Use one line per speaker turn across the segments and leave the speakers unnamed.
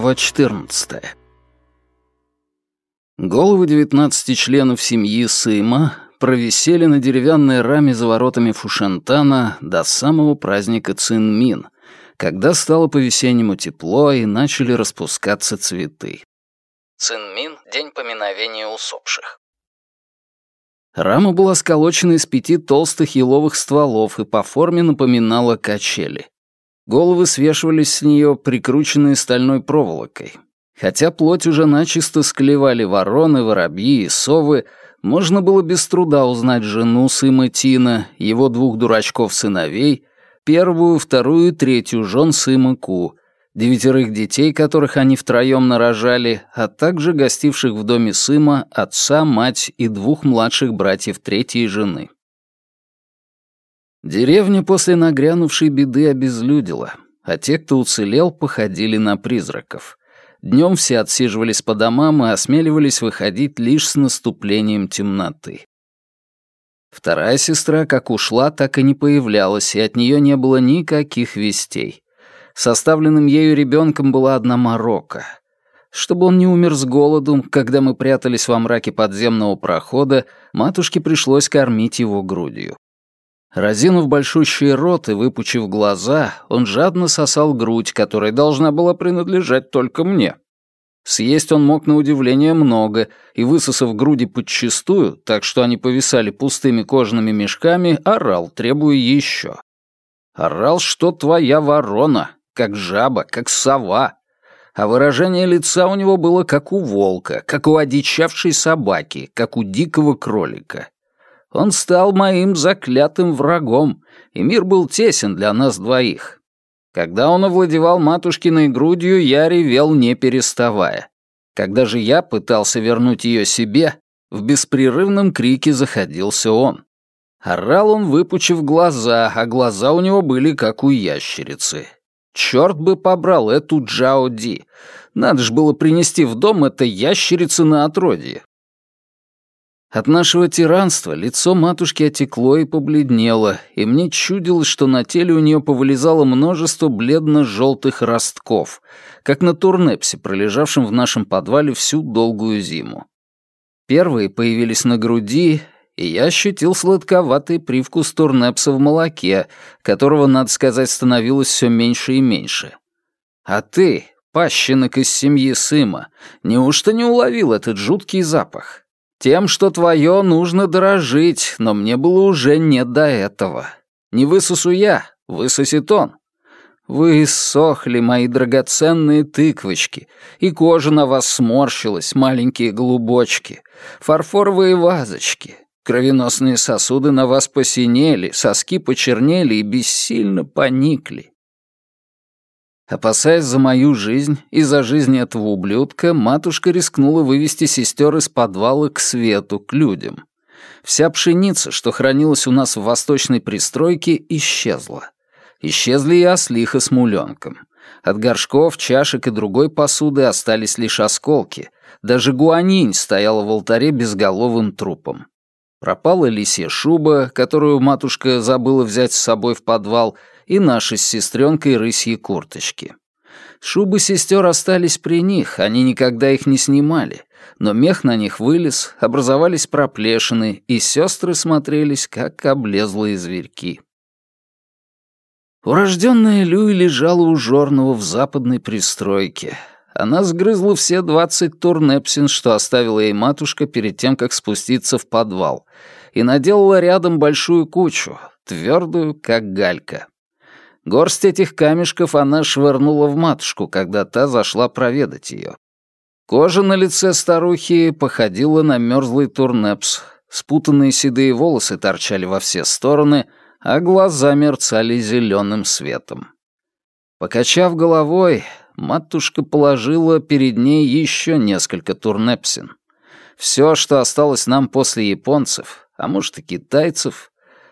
Глава 14. Головы 19 членов семьи Сыма провисели на деревянной раме за воротами Фушентана до самого праздника Цинмин, когда стало по-весеннему тепло и начали распускаться цветы.
Цинмин — день поминовения усопших.
Рама была сколочена из пяти толстых еловых стволов и по форме напоминала качели. Головы свешивались с нее, прикрученные стальной проволокой. Хотя плоть уже начисто склевали вороны, воробьи и совы, можно было без труда узнать жену Сыма Тина, его двух дурачков-сыновей, первую, вторую и третью жен Сыма Ку, девятерых детей, которых они втроем нарожали, а также гостивших в доме Сыма, отца, мать и двух младших братьев третьей жены. Деревня после нагрянувшей беды обезлюдила, а те, кто уцелел, походили на призраков. Днем все отсиживались по домам и осмеливались выходить лишь с наступлением темноты. Вторая сестра как ушла, так и не появлялась, и от нее не было никаких вестей. Составленным ею ребенком была одна морока. Чтобы он не умер с голоду, когда мы прятались во мраке подземного прохода, матушке пришлось кормить его грудью. Разинув большущий рот и выпучив глаза, он жадно сосал грудь, которая должна была принадлежать только мне. Съесть он мог на удивление много, и, высосав груди подчистую, так что они повисали пустыми кожаными мешками, орал, требуя еще. Орал, что твоя ворона, как жаба, как сова. А выражение лица у него было как у волка, как у одичавшей собаки, как у дикого кролика. Он стал моим заклятым врагом, и мир был тесен для нас двоих. Когда он овладевал матушкиной грудью, я ревел не переставая. Когда же я пытался вернуть ее себе, в беспрерывном крике заходился он. Орал он, выпучив глаза, а глаза у него были как у ящерицы. Черт бы побрал эту Джао Ди. Надо ж было принести в дом это ящерицы на отродье. От нашего тиранства лицо матушки отекло и побледнело, и мне чудилось, что на теле у нее повылезало множество бледно-желтых ростков, как на турнепсе, пролежавшем в нашем подвале всю долгую зиму. Первые появились на груди, и я ощутил сладковатый привкус турнепса в молоке, которого, надо сказать, становилось все меньше и меньше. А ты, пащенок из семьи Сыма, неужто не уловил этот жуткий запах? Тем, что твое, нужно дорожить, но мне было уже не до этого. Не высосу я, высосет он. Вы иссохли, мои драгоценные тыквочки, и кожа на вас сморщилась, маленькие голубочки, фарфоровые вазочки, кровеносные сосуды на вас посинели, соски почернели и бессильно поникли. Опасаясь за мою жизнь и за жизнь этого ублюдка, матушка рискнула вывести сестер из подвала к свету, к людям. Вся пшеница, что хранилась у нас в восточной пристройке, исчезла. Исчезли и ослиха с муленком. От горшков, чашек и другой посуды остались лишь осколки. Даже гуанинь стояла в алтаре безголовым трупом. Пропала лисья шуба, которую матушка забыла взять с собой в подвал, и наши с сестренкой рысьи курточки. Шубы сестер остались при них, они никогда их не снимали, но мех на них вылез, образовались проплешины, и сестры смотрелись, как облезлые зверьки. Урожденная Люй лежала у Жорного в западной пристройке. Она сгрызла все двадцать турнепсин, что оставила ей матушка перед тем, как спуститься в подвал, и наделала рядом большую кучу, твердую, как галька. Горсть этих камешков она швырнула в матушку, когда та зашла проведать ее. Кожа на лице старухи походила на мерзлый турнепс. Спутанные седые волосы торчали во все стороны, а глаза мерцали зеленым светом. Покачав головой, матушка положила перед ней еще несколько турнепсин. Все, что осталось нам после японцев, а может и китайцев,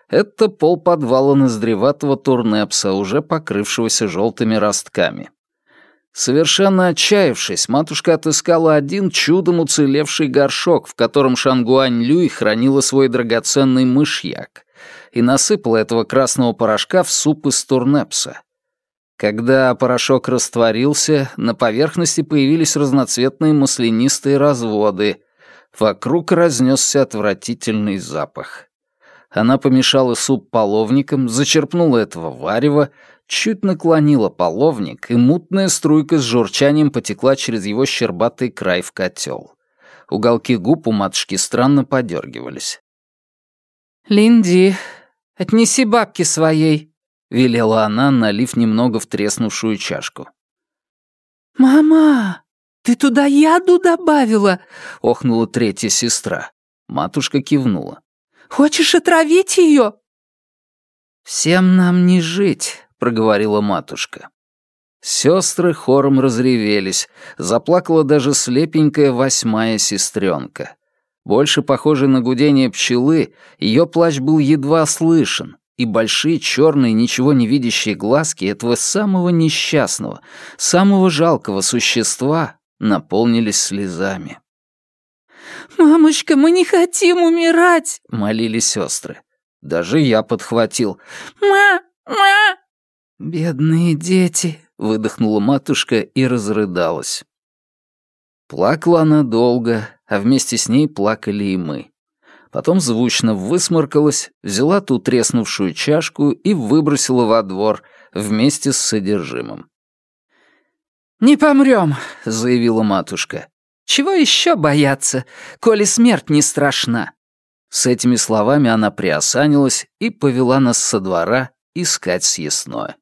это пол подвала наздреватого турнепса, уже покрывшегося желтыми ростками. Совершенно отчаявшись, матушка отыскала один чудом уцелевший горшок, в котором Шангуань Люй хранила свой драгоценный мышьяк, и насыпала этого красного порошка в суп из турнепса. Когда порошок растворился, на поверхности появились разноцветные маслянистые разводы. Вокруг разнесся отвратительный запах. Она помешала суп половником, зачерпнула этого варева, чуть наклонила половник, и мутная струйка с журчанием потекла через его щербатый край в котел. Уголки губ у матушки странно подергивались.
«Линди, отнеси бабки своей», —
велела она, налив немного в треснувшую чашку.
«Мама, ты туда яду добавила?»
— охнула третья сестра. Матушка кивнула.
Хочешь отравить ее?»
«Всем нам не жить», — проговорила матушка. Сестры хором разревелись, заплакала даже слепенькая восьмая сестренка. Больше похожей на гудение пчелы, ее плач был едва слышен, и большие черные ничего не видящие глазки этого самого несчастного, самого жалкого существа наполнились слезами.
«Мамочка, мы не хотим умирать!»
— молили сестры. Даже я подхватил.
«Ма! Ма!»
«Бедные дети!» — выдохнула матушка и разрыдалась. Плакала она долго, а вместе с ней плакали и мы. Потом звучно высморкалась, взяла ту треснувшую чашку и выбросила во двор вместе с содержимым.
«Не помрем», —
заявила матушка.
Чего еще бояться, коли смерть не страшна?»
С этими словами она приосанилась и повела нас со двора искать съестное.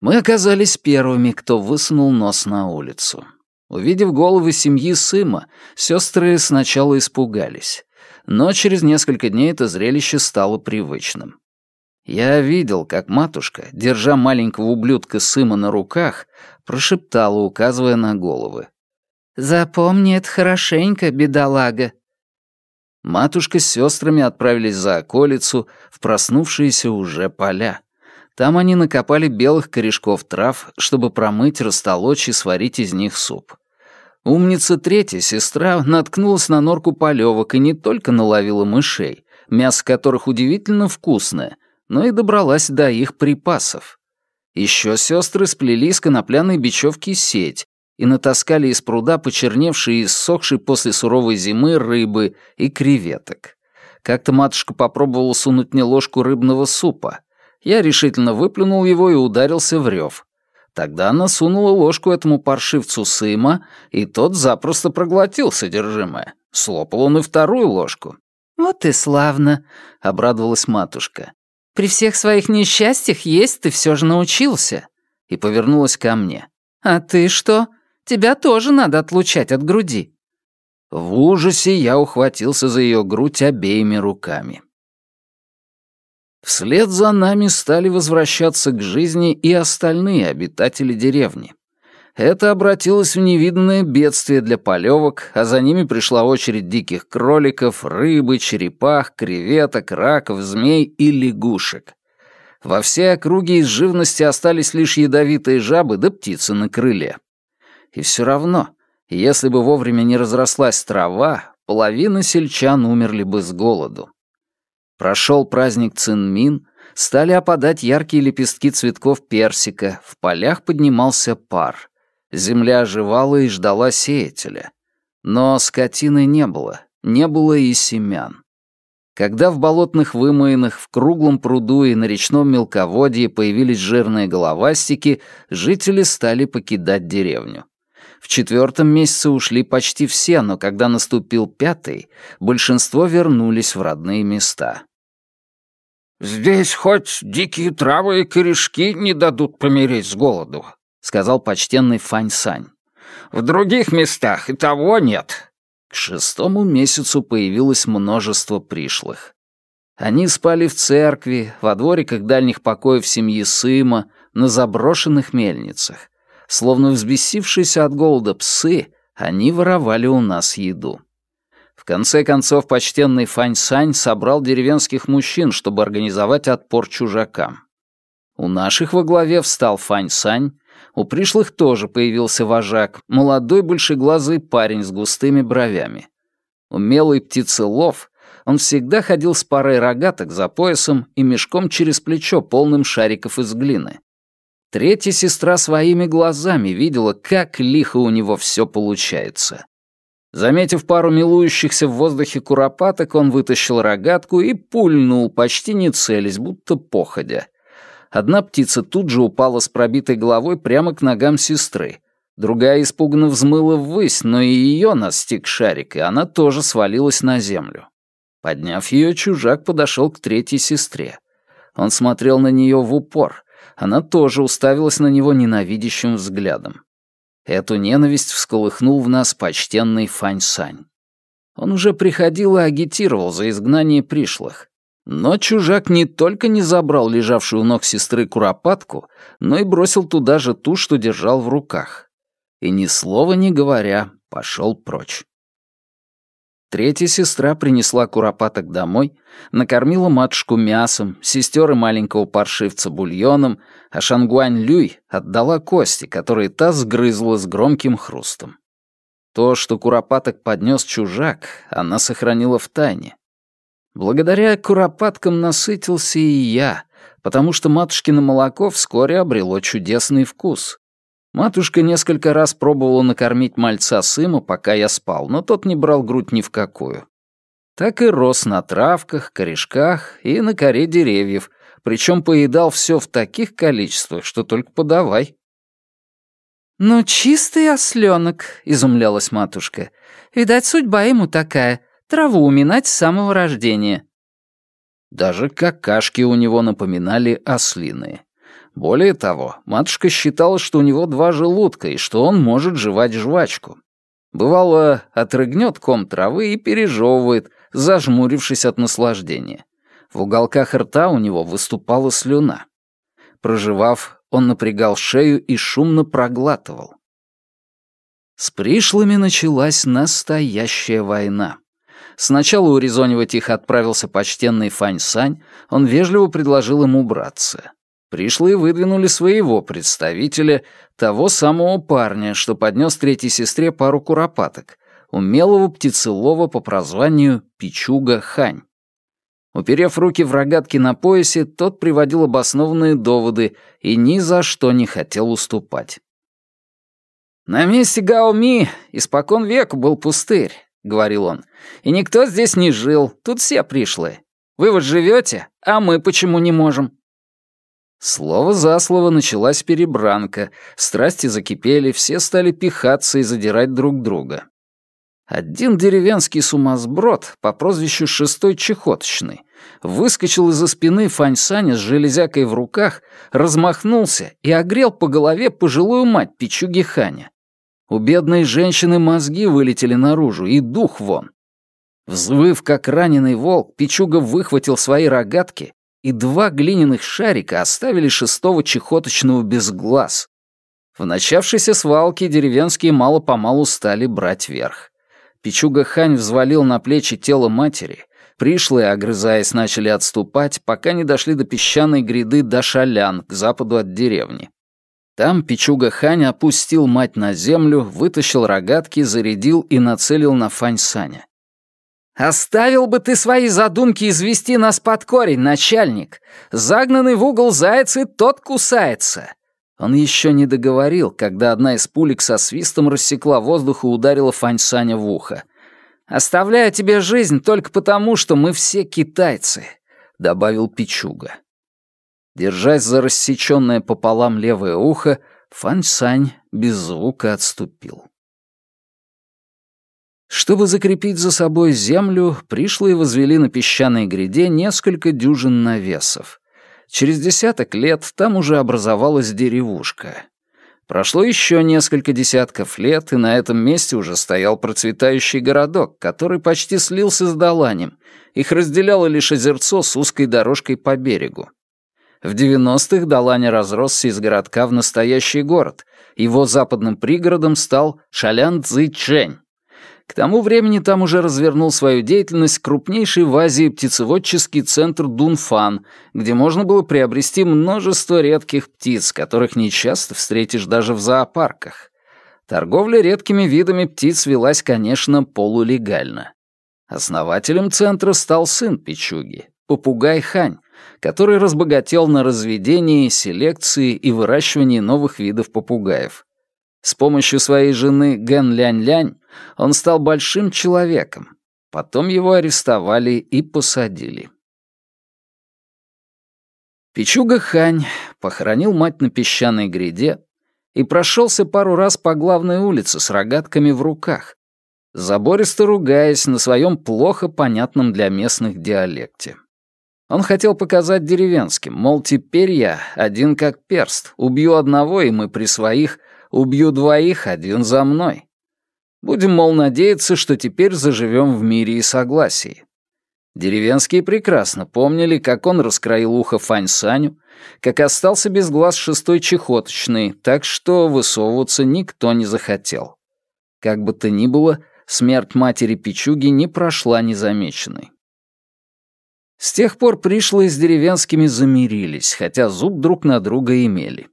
Мы оказались первыми, кто высунул нос на улицу. Увидев головы семьи Сыма, сестры сначала испугались, но через несколько дней это зрелище стало привычным. Я видел, как матушка, держа маленького ублюдка Сыма на руках, прошептала, указывая на головы.
«Запомни это хорошенько, бедолага».
Матушка с сестрами отправились за околицу в проснувшиеся уже поля. Там они накопали белых корешков трав, чтобы промыть, растолочь и сварить из них суп. Умница третья сестра наткнулась на норку полевок и не только наловила мышей, мясо которых удивительно вкусное, но и добралась до их припасов. Еще сестры сплели из конопляной бечевки сеть, и натаскали из пруда почерневшие и иссохшие после суровой зимы рыбы и креветок. Как-то матушка попробовала сунуть мне ложку рыбного супа. Я решительно выплюнул его и ударился в рев. Тогда она сунула ложку этому паршивцу Сыма, и тот запросто проглотил содержимое. Слопал он и вторую ложку.
«Вот и славно», — обрадовалась матушка. «При всех своих несчастьях есть ты все же научился».
И повернулась ко мне.
«А ты что? Тебя тоже надо отлучать от груди».
В ужасе я ухватился за ее грудь обеими руками. Вслед за нами стали возвращаться к жизни и остальные обитатели деревни. Это обратилось в невиданное бедствие для полевок, а за ними пришла очередь диких кроликов, рыбы, черепах, креветок, раков, змей и лягушек. Во всей округе из живности остались лишь ядовитые жабы да птицы на крыле. И все равно, если бы вовремя не разрослась трава, половина сельчан умерли бы с голоду. Прошел праздник Цинмин, стали опадать яркие лепестки цветков персика, в полях поднимался пар. Земля оживала и ждала сеятеля. Но скотины не было, не было и семян. Когда в болотных вымоинах, в круглом пруду и на речном мелководье появились жирные головастики, жители стали покидать деревню. В четвертом месяце ушли почти все, но когда наступил пятый, большинство вернулись в родные места.
«Здесь хоть дикие травы и корешки не дадут помереть с голоду», — сказал почтенный Фань Сань. «В других местах и того нет».
К шестому месяцу появилось множество пришлых. Они спали в церкви, во двориках дальних покоев семьи Сыма, на заброшенных мельницах. Словно взбесившиеся от голода псы, они воровали у нас еду. В конце концов, почтенный Фань Сань собрал деревенских мужчин, чтобы организовать отпор чужакам. У наших во главе встал Фань Сань, у пришлых тоже появился вожак, молодой большеглазый парень с густыми бровями. Умелый птицелов, он всегда ходил с парой рогаток за поясом и мешком через плечо, полным шариков из глины. Третья сестра своими глазами видела, как лихо у него все получается. Заметив пару милующихся в воздухе куропаток, он вытащил рогатку и пульнул, почти не целясь, будто походя. Одна птица тут же упала с пробитой головой прямо к ногам сестры. Другая испуганно взмыла ввысь, но и ее настиг шарик, и она тоже свалилась на землю. Подняв ее, чужак подошел к третьей сестре. Он смотрел на нее в упор. Она тоже уставилась на него ненавидящим взглядом. Эту ненависть всколыхнул в нас почтенный Фань-Сань. Он уже приходил и агитировал за изгнание пришлых. Но чужак не только не забрал лежавшую у ног сестры куропатку, но и бросил туда же ту, что держал в руках. И ни слова не говоря, пошел прочь. Третья сестра принесла куропаток домой, накормила матушку мясом, сестер и маленького паршивца бульоном, а Шангуань Люй отдала кости, которые та сгрызла с громким хрустом. То, что куропаток поднес чужак, она сохранила в тайне. Благодаря куропаткам насытился и я, потому что матушкино молоко вскоре обрело чудесный вкус. Матушка несколько раз пробовала накормить мальца Сыма, пока я спал, но тот не брал грудь ни в какую. Так и рос на травках, корешках и на коре деревьев, причем поедал все в таких количествах, что только подавай.
«Ну, чистый осленок», — изумлялась матушка. «Видать, судьба ему такая — траву уминать с самого рождения».
Даже какашки у него напоминали ослиные. Более того, матушка считала, что у него два желудка и что он может жевать жвачку. Бывало, отрыгнет ком травы и пережевывает, зажмурившись от наслаждения. В уголках рта у него выступала слюна. Проживав, он напрягал шею и шумно проглатывал. С пришлыми началась настоящая война. Сначала урезонивать их отправился почтенный Фань Сань, он вежливо предложил им убраться. Пришлые выдвинули своего представителя, того самого парня, что поднес третьей сестре пару куропаток, умелого птицелова по прозванию Пичуга Хань. Уперев руки в рогатки на поясе, тот приводил обоснованные доводы и ни за что не хотел уступать. «На месте Гаоми испокон веку был пустырь», — говорил он, «и никто здесь не жил, тут все пришлые. Вы вот живете, а мы почему не можем?» Слово за слово началась перебранка, страсти закипели, все стали пихаться и задирать друг друга. Один деревенский сумасброд по прозвищу Шестой Чехоточный выскочил из-за спины Фаньсаня с железякой в руках, размахнулся и огрел по голове пожилую мать Пичуги Ханя. У бедной женщины мозги вылетели наружу, и дух вон. Взвыв, как раненый волк, Пичуга выхватил свои рогатки и два глиняных шарика оставили шестого чехоточного без глаз. В начавшейся свалке деревенские мало-помалу стали брать верх. Пичуга Хань взвалил на плечи тело матери, пришлые, огрызаясь, начали отступать, пока не дошли до песчаной гряды Дашалян, к западу от деревни. Там Пичуга Хань опустил мать на землю, вытащил рогатки, зарядил и нацелил на Фань Саня. «Оставил бы ты свои задумки извести нас под корень, начальник. Загнанный в угол заяц и тот кусается». Он еще не договорил, когда одна из пулек со свистом рассекла воздух и ударила Фаньсаня в ухо. «Оставляю тебе жизнь только потому, что мы все китайцы», — добавил Пичуга. Держась за рассеченное пополам левое ухо, Фаньсань без звука отступил. Чтобы закрепить за собой землю, пришлые возвели на песчаной гряде несколько дюжин навесов. Через десяток лет там уже образовалась деревушка. Прошло еще несколько десятков лет, и на этом месте уже стоял процветающий городок, который почти слился с Даланем. Их разделяло лишь озерцо с узкой дорожкой по берегу. В 90-х Далань разросся из городка в настоящий город. Его западным пригородом стал Шалян-Цзы-Чэнь. К тому времени там уже развернул свою деятельность крупнейший в Азии птицеводческий центр Дунфан, где можно было приобрести множество редких птиц, которых нечасто встретишь даже в зоопарках. Торговля редкими видами птиц велась, конечно, полулегально. Основателем центра стал сын Пичуги, попугай Хань, который разбогател на разведении, селекции и выращивании новых видов попугаев. С помощью своей жены Ген Лянь-Лянь он стал большим человеком. Потом его арестовали и посадили. Пичуга Хань похоронил мать на песчаной гряде и прошелся пару раз по главной улице с рогатками в руках, забористо ругаясь на своем плохо понятном для местных диалекте. Он хотел показать деревенским, мол, теперь я один как перст, убью одного, и мы при своих, убью двоих, один за мной. Будем, мол, надеяться, что теперь заживем в мире и согласии. Деревенские прекрасно помнили, как он раскроил ухо Фань Саню, как остался без глаз шестой чехоточный, так что высовываться никто не захотел. Как бы то ни было, смерть матери Пичуги не прошла незамеченной. С тех пор пришлые с деревенскими замирились, хотя зуб друг на друга имели.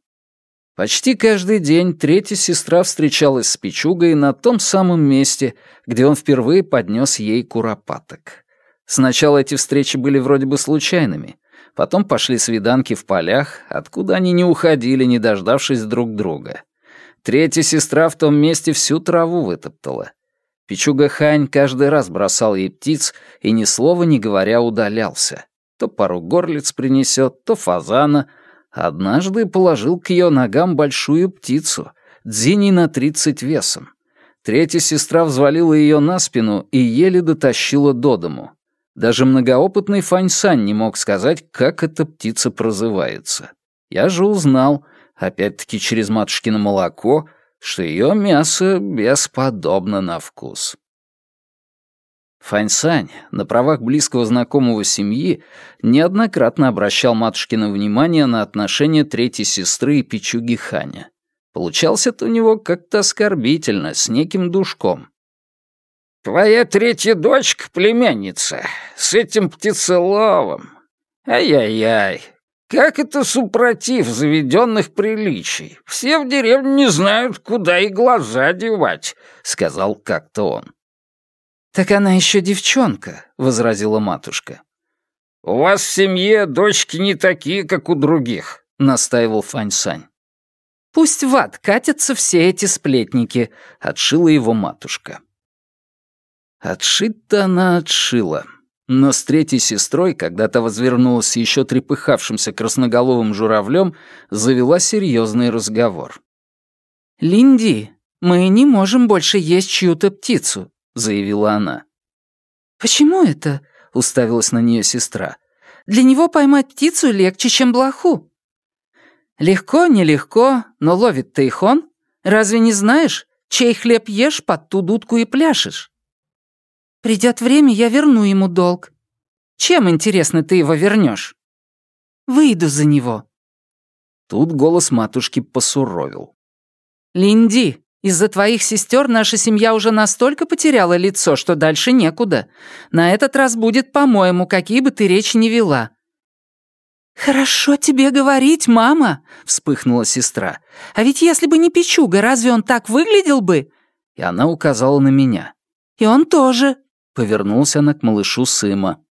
Почти каждый день третья сестра встречалась с Пичугой на том самом месте, где он впервые поднес ей куропаток. Сначала эти встречи были вроде бы случайными, потом пошли свиданки в полях, откуда они не уходили, не дождавшись друг друга. Третья сестра в том месте всю траву вытоптала. Пичуга Хань каждый раз бросал ей птиц и ни слова не говоря удалялся. То пару горлиц принесет, то фазана. Однажды положил к ее ногам большую птицу, дзиней на тридцать весом. Третья сестра взвалила ее на спину и еле дотащила до дому. Даже многоопытный Фаньсань не мог сказать, как эта птица прозывается. Я же узнал, опять-таки через матушкино молоко, что ее мясо бесподобно на вкус. Фаньсань, на правах близкого знакомого семьи, неоднократно обращал матушкино внимание на отношения третьей сестры и Пичуги Ханя. Получалось это у него как-то оскорбительно, с неким душком. «Твоя третья дочка, племянница, с этим птицеловом. Ай-яй-яй, как это супротив заведенных приличий? Все в деревне не знают, куда и глаза девать», — сказал как-то он.
«Так она еще девчонка», — возразила матушка.
«У вас в семье дочки не такие, как у других», — настаивал Фаньсань.
«Пусть в ад катятся все эти сплетники», — отшила его матушка.
Отшить-то она отшила. Но с третьей сестрой, когда та возвернулась еще трепыхавшимся красноголовым журавлем, завела серьезный разговор.
«Линди, мы не можем больше есть чью-то птицу», — заявила она. «Почему это?» — уставилась на нее сестра. «Для него поймать птицу легче, чем блоху». «Легко, нелегко, но ловит-то их он. Разве не знаешь, чей хлеб ешь, под ту дудку и пляшешь?» Придет время, я верну ему долг. Чем, интересно, ты его вернешь? Выйду за него.
Тут голос матушки посуровил.
Линди, из-за твоих сестер наша семья уже настолько потеряла лицо, что дальше некуда. На этот раз будет, по-моему, какие бы ты речи ни вела. «Хорошо тебе говорить, мама», — вспыхнула сестра. «А ведь если бы не Пичуга, разве он так выглядел бы?»
И она указала на меня.
«И он тоже.
Повернулся она к малышу Сыма.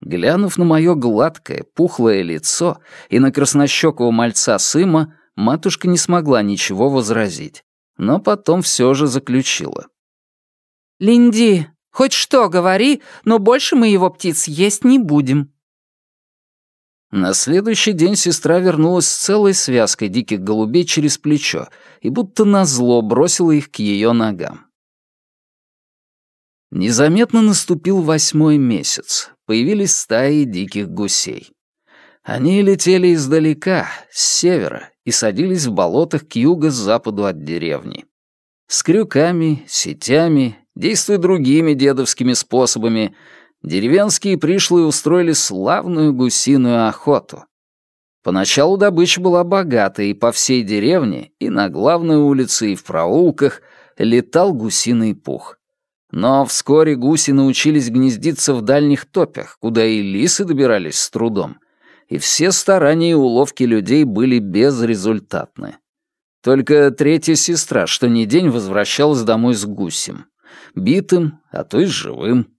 Глянув на мое гладкое, пухлое лицо и на краснощекого мальца Сыма, матушка не смогла ничего возразить, но потом все же заключила.
«Линди, хоть что говори, но больше мы его птиц есть не будем».
На следующий день сестра вернулась с целой связкой диких голубей через плечо и будто назло бросила их к ее ногам. Незаметно наступил восьмой месяц. Появились стаи диких гусей. Они летели издалека, с севера, и садились в болотах к юго-западу от деревни. С крюками, сетями, действуя другими дедовскими способами, деревенские пришлые устроили славную гусиную охоту. Поначалу добыча была богатой, и по всей деревне, и на главной улице, и в проулках летал гусиный пух. Но вскоре гуси научились гнездиться в дальних топях, куда и лисы добирались с трудом, и все старания и уловки людей были безрезультатны. Только третья сестра что ни день возвращалась домой с гусем. Битым, а то и живым.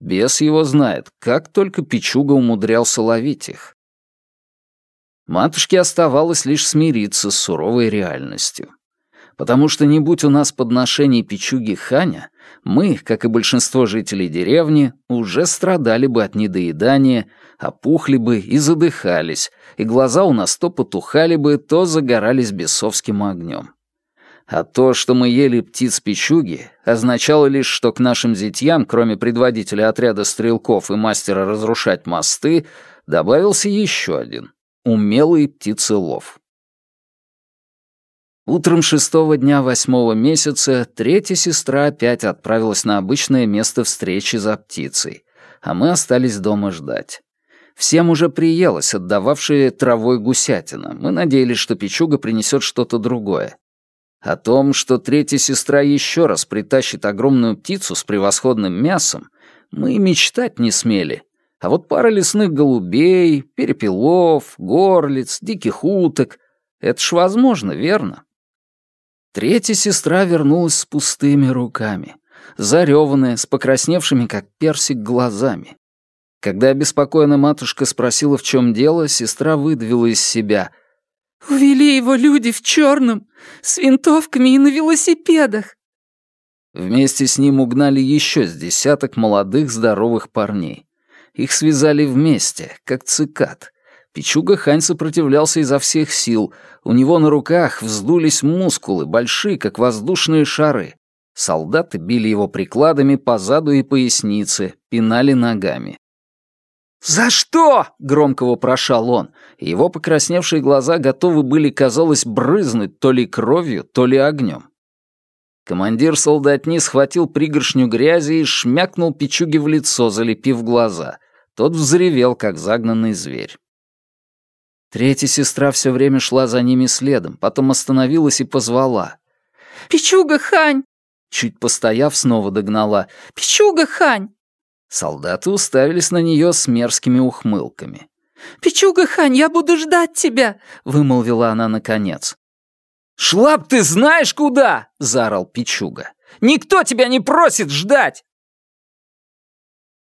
Бес его знает, как только Пичуга умудрялся ловить их. Матушке оставалось лишь смириться с суровой реальностью. Потому что не будь у нас подношений Пичуги Ханя, мы, как и большинство жителей деревни, уже страдали бы от недоедания, опухли бы и задыхались, и глаза у нас то потухали бы, то загорались бесовским огнем. А то, что мы ели птиц печуги, означало лишь, что к нашим зятьям, кроме предводителя отряда стрелков и мастера разрушать мосты, добавился еще один — умелый птицелов. Утром шестого дня восьмого месяца третья сестра опять отправилась на обычное место встречи за птицей, а мы остались дома ждать. Всем уже приелось отдававшие травой гусятина. Мы надеялись, что печуга принесет что-то другое. О том, что третья сестра еще раз притащит огромную птицу с превосходным мясом, мы и мечтать не смели. А вот пара лесных голубей, перепелов, горлиц, диких уток — это ж возможно, верно? Третья сестра вернулась с пустыми руками, зареванная, с покрасневшими, как персик, глазами. Когда обеспокоенная матушка спросила, в чем дело, сестра выдавила из себя. «Увели его люди в черном, с винтовками и на велосипедах». Вместе с ним угнали еще с десяток молодых здоровых парней. Их связали вместе, как цикад. Пичуга Хань сопротивлялся изо всех сил. У него на руках вздулись мускулы, большие, как воздушные шары. Солдаты били его прикладами по заду и пояснице, пинали ногами. «За что?» — громко вопрошал он, и его покрасневшие глаза готовы были, казалось, брызнуть то ли кровью, то ли огнем. Командир солдатни схватил пригоршню грязи и шмякнул Пичуги в лицо, залепив глаза. Тот взревел, как загнанный зверь. Третья сестра все время шла за ними следом, потом остановилась и позвала. «Пичуга, Хань!» Чуть постояв, снова догнала. «Пичуга, Хань!» Солдаты уставились на нее с мерзкими ухмылками. «Пичуга, Хань, я буду ждать тебя!» — вымолвила она наконец. «Шла б ты знаешь куда!» — заорал Пичуга. «Никто тебя не просит ждать!»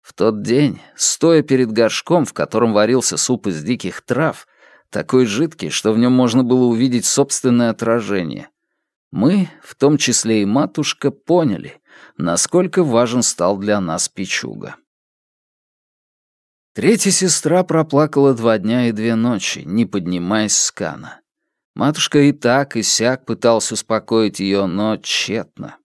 В тот день, стоя перед горшком, в котором варился суп из диких трав, такой жидкий, что в нем можно было увидеть собственное отражение, мы, в том числе и матушка, поняли, насколько важен стал для нас Пичуга. Третья сестра проплакала два дня и две ночи, не поднимаясь с кана. Матушка и так, и сяк пытался успокоить ее, но тщетно.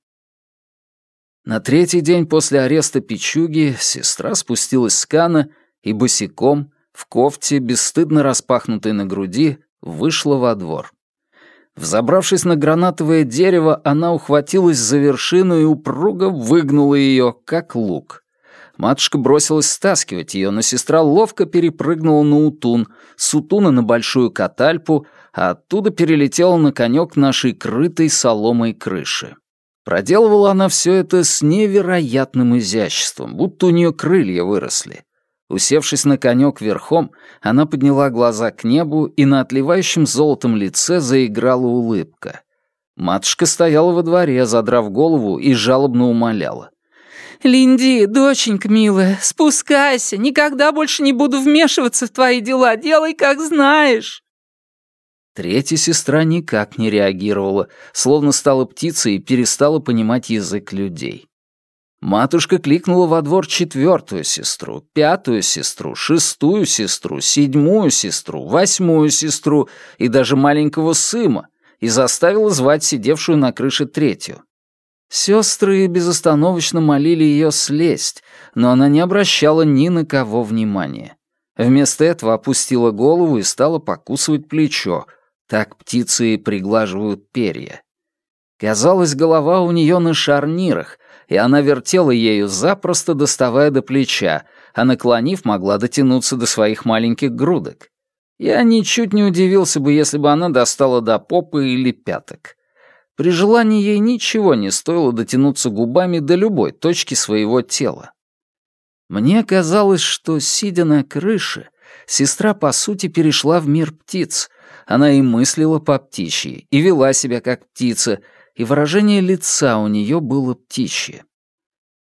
На третий день после ареста Пичуги сестра спустилась с кана и босиком, в кофте, бесстыдно распахнутой на груди, вышла во двор. Взобравшись на гранатовое дерево, она ухватилась за вершину и упруго выгнула ее, как лук. Матушка бросилась стаскивать ее, но сестра ловко перепрыгнула на утун, с утуна на большую катальпу, а оттуда перелетела на конек нашей крытой соломой крыши. Проделывала она все это с невероятным изяществом, будто у нее крылья выросли. Усевшись на конек верхом, она подняла глаза к небу, и на отливающем золотом лице заиграла улыбка. Матушка стояла во дворе, задрав голову, и жалобно умоляла. «Линди, доченька милая, спускайся, никогда больше не буду вмешиваться в твои дела, делай, как знаешь». Третья сестра никак не реагировала, словно стала птицей и перестала понимать язык людей. Матушка кликнула во двор четвертую сестру, пятую сестру, шестую сестру, седьмую сестру, восьмую сестру и даже маленького сына и заставила звать сидевшую на крыше третью. Сестры безостановочно молили ее слезть, но она не обращала ни на кого внимания. Вместо этого опустила голову и стала покусывать плечо. Так птицы приглаживают перья. Казалось, голова у нее на шарнирах, и она вертела ею, запросто доставая до плеча, а наклонив, могла дотянуться до своих маленьких грудок. Я ничуть не удивился бы, если бы она достала до попы или пяток. При желании ей ничего не стоило дотянуться губами до любой точки своего тела. Мне казалось, что, сидя на крыше, сестра, по сути, перешла в мир птиц. Она и мыслила по птичьи, и вела себя как птица, и выражение лица у нее было птичье.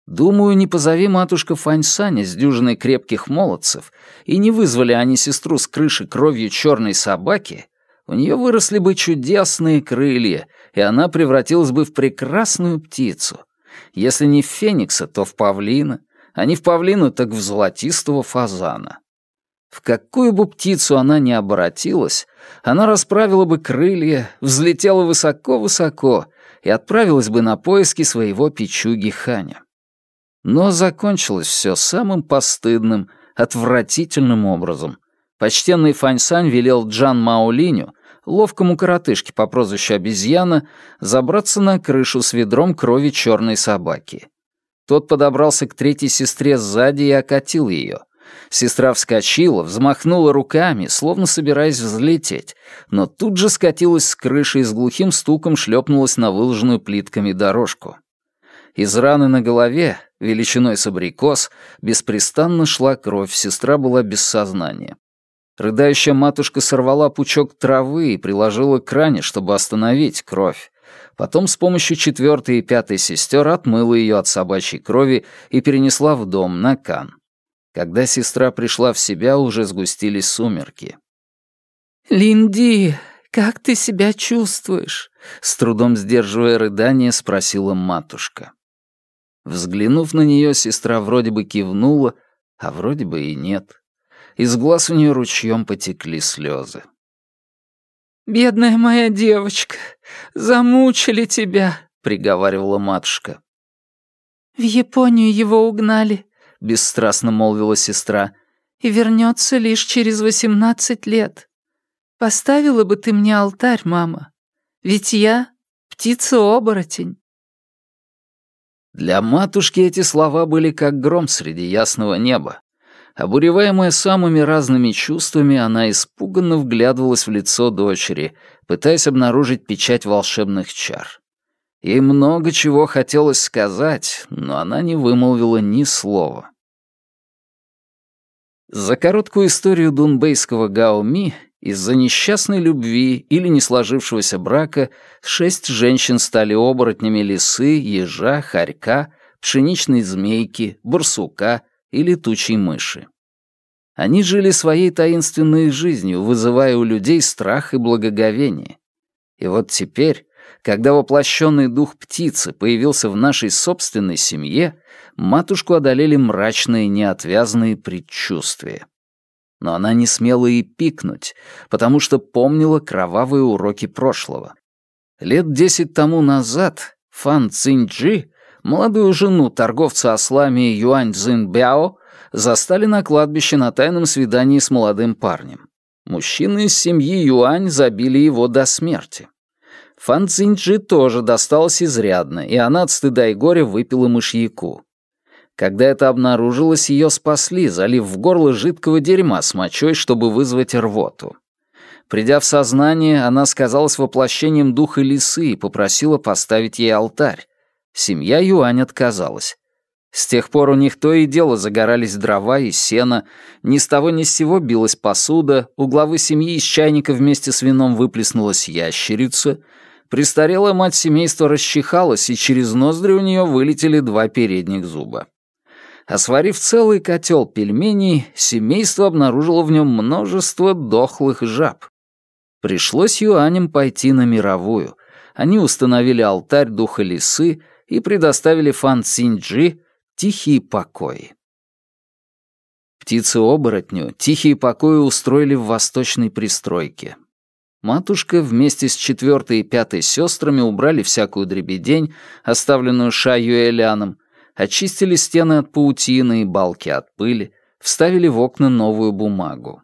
Думаю, не позови матушка Фаньсаня с дюжиной крепких молодцев, и не вызвали они сестру с крыши кровью черной собаки, у нее выросли бы чудесные крылья, и она превратилась бы в прекрасную птицу. Если не в феникса, то в павлина, а не в павлина, так в золотистого фазана. В какую бы птицу она ни обратилась, она расправила бы крылья, взлетела высоко-высоко и отправилась бы на поиски своего печуги Ханя. Но закончилось все самым постыдным, отвратительным образом. Почтенный Фаньсань велел Джан Маолиню, ловкому коротышке по прозвищу обезьяна, забраться на крышу с ведром крови черной собаки. Тот подобрался к третьей сестре сзади и окатил ее. Сестра вскочила, взмахнула руками, словно собираясь взлететь, но тут же скатилась с крыши и с глухим стуком шлепнулась на выложенную плитками дорожку. Из раны на голове, величиной с абрикос, беспрестанно шла кровь, сестра была без сознания. Рыдающая матушка сорвала пучок травы и приложила к ране, чтобы остановить кровь. Потом с помощью четвертой и пятой сестер отмыла ее от собачьей крови и перенесла в дом на кан. Когда сестра пришла в себя, уже сгустились сумерки.
«Линди, как ты себя чувствуешь?» С трудом сдерживая рыдание, спросила матушка.
Взглянув на нее, сестра вроде бы кивнула, а вроде бы и нет. Из глаз у нее ручьем потекли слезы.
«Бедная моя девочка, замучили тебя», — приговаривала матушка. «В Японию его угнали», — бесстрастно молвила сестра, «и вернется лишь через восемнадцать лет. Поставила бы ты мне алтарь, мама, ведь я птица-оборотень».
Для матушки эти слова были как гром среди ясного неба. Обуреваемая самыми разными чувствами, она испуганно вглядывалась в лицо дочери, пытаясь обнаружить печать волшебных чар. Ей много чего хотелось сказать, но она не вымолвила ни слова. За короткую историю дунбейского Гаоми из-за несчастной любви или не сложившегося брака шесть женщин стали оборотнями лисы, ежа, хорька, пшеничной змейки, барсука и летучей мыши. Они жили своей таинственной жизнью, вызывая у людей страх и благоговение. И вот теперь, когда воплощенный дух птицы появился в нашей собственной семье, матушку одолели мрачные неотвязные предчувствия. Но она не смела и пикнуть, потому что помнила кровавые уроки прошлого. Лет десять тому назад Фан Цинджи, молодую жену торговца ослами Юань Цзинбяо, застали на кладбище на тайном свидании с молодым парнем. Мужчины из семьи Юань забили его до смерти. Фан Цзиньджи тоже досталось изрядно, и она от стыда и горя выпила мышьяку. Когда это обнаружилось, ее спасли, залив в горло жидкого дерьма с мочой, чтобы вызвать рвоту. Придя в сознание, она сказалась воплощением духа лисы и попросила поставить ей алтарь. Семья Юань отказалась. С тех пор у них то и дело загорались дрова и сено, ни с того ни с сего билась посуда, у главы семьи из чайника вместе с вином выплеснулась ящерица, престарелая мать семейства расчихалась, и через ноздри у нее вылетели два передних зуба. А сварив целый котел пельменей, семейство обнаружило в нем множество дохлых жаб. Пришлось юаням пойти на мировую. Они установили алтарь духа лисы и предоставили Фан Цинджи тихие покои. Птицы-оборотню тихие покои устроили в восточной пристройке. Матушка вместе с четвертой и пятой сестрами убрали всякую дребедень, оставленную Шаю и очистили стены от паутины и балки от пыли, вставили в окна новую бумагу.